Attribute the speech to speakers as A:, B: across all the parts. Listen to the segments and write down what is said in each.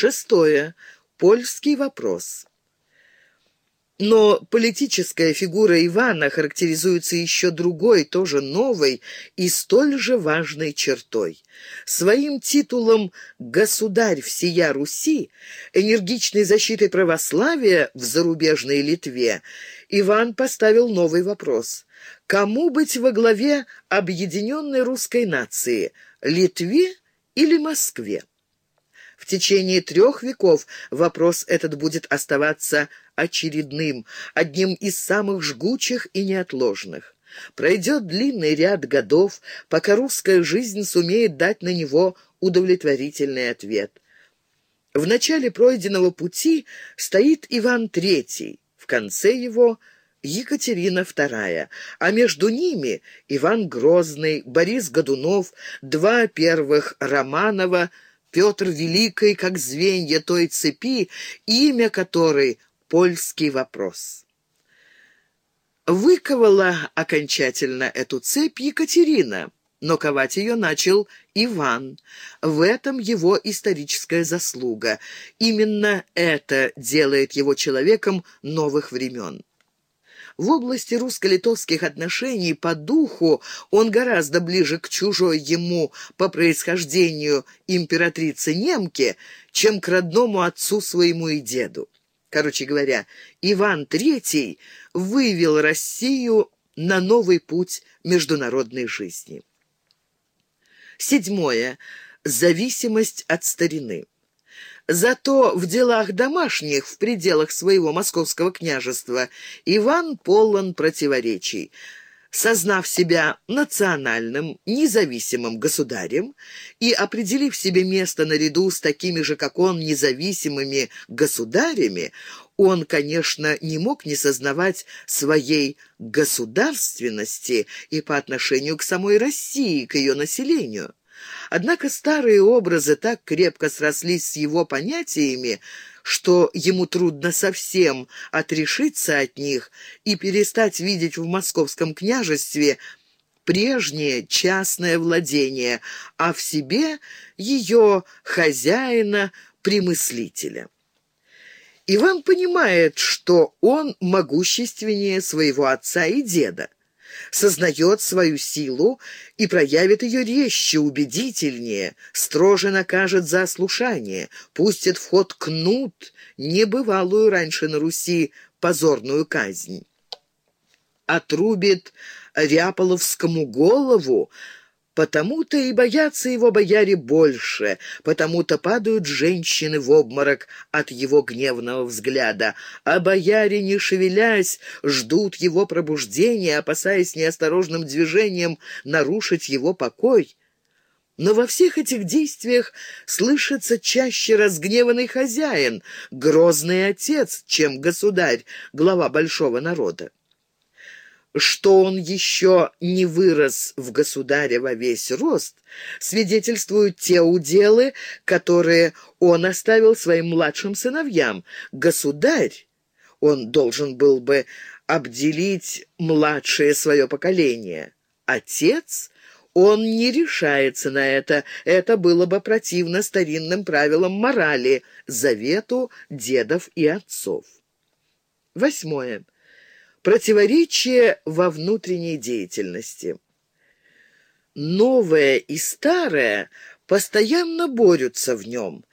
A: Шестое. Польский вопрос. Но политическая фигура Ивана характеризуется еще другой, тоже новой и столь же важной чертой. Своим титулом «Государь всея Руси», энергичной защитой православия в зарубежной Литве, Иван поставил новый вопрос. Кому быть во главе объединенной русской нации – Литве или Москве? В течение трех веков вопрос этот будет оставаться очередным, одним из самых жгучих и неотложных. Пройдет длинный ряд годов, пока русская жизнь сумеет дать на него удовлетворительный ответ. В начале пройденного пути стоит Иван III, в конце его – Екатерина II, а между ними Иван Грозный, Борис Годунов, два первых Романова – Петр Великий, как звенья той цепи, имя которой — польский вопрос. Выковала окончательно эту цепь Екатерина, но ковать ее начал Иван. В этом его историческая заслуга. Именно это делает его человеком новых времен. В области русско-литовских отношений по духу он гораздо ближе к чужой ему по происхождению императрице немке, чем к родному отцу своему и деду. Короче говоря, Иван III вывел Россию на новый путь международной жизни. Седьмое. Зависимость от старины. Зато в делах домашних, в пределах своего московского княжества, Иван полон противоречий. Сознав себя национальным, независимым государем и определив себе место наряду с такими же, как он, независимыми государями, он, конечно, не мог не сознавать своей государственности и по отношению к самой России, к ее населению. Однако старые образы так крепко срослись с его понятиями, что ему трудно совсем отрешиться от них и перестать видеть в московском княжестве прежнее частное владение, а в себе ее хозяина-примыслителя. Иван понимает, что он могущественнее своего отца и деда сознает свою силу и проявит ее резче, убедительнее, строже накажет за ослушание, пустит в ход кнут, небывалую раньше на Руси позорную казнь. Отрубит Ряполовскому голову, Потому-то и боятся его бояре больше, потому-то падают женщины в обморок от его гневного взгляда, а бояре, не шевелясь, ждут его пробуждения, опасаясь неосторожным движением нарушить его покой. Но во всех этих действиях слышится чаще разгневанный хозяин, грозный отец, чем государь, глава большого народа что он еще не вырос в государе во весь рост, свидетельствуют те уделы, которые он оставил своим младшим сыновьям. Государь, он должен был бы обделить младшее свое поколение. Отец, он не решается на это, это было бы противно старинным правилам морали, завету дедов и отцов. Восьмое. Противоречие во внутренней деятельности. Новое и старое постоянно борются в нем.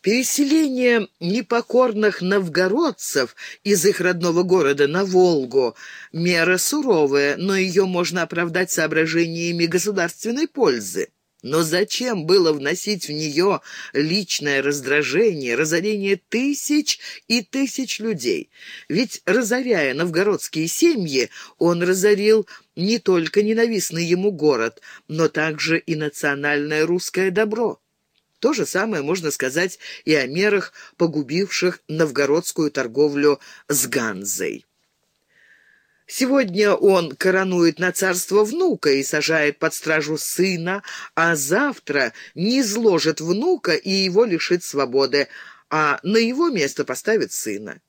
A: Переселение непокорных новгородцев из их родного города на Волгу – мера суровая, но ее можно оправдать соображениями государственной пользы. Но зачем было вносить в нее личное раздражение, разорение тысяч и тысяч людей? Ведь, разоряя новгородские семьи, он разорил не только ненавистный ему город, но также и национальное русское добро. То же самое можно сказать и о мерах, погубивших новгородскую торговлю с Ганзой. Сегодня он коронует на царство внука и сажает под стражу сына, а завтра не изложит внука и его лишит свободы, а на его место поставит сына.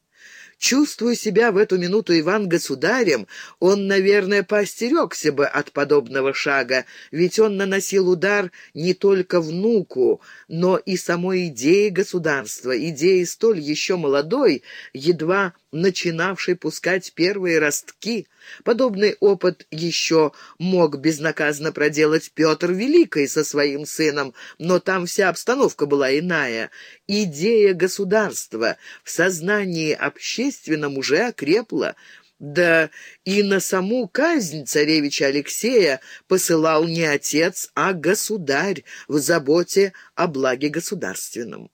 A: Чувствуя себя в эту минуту Иван государем, он, наверное, поостерегся бы от подобного шага, ведь он наносил удар не только внуку, но и самой идее государства, идеи столь еще молодой, едва начинавшей пускать первые ростки. Подобный опыт еще мог безнаказанно проделать Петр Великий со своим сыном, но там вся обстановка была иная. Идея государства в сознании общественном уже окрепла, да и на саму казнь царевича Алексея посылал не отец, а государь в заботе о благе государственном.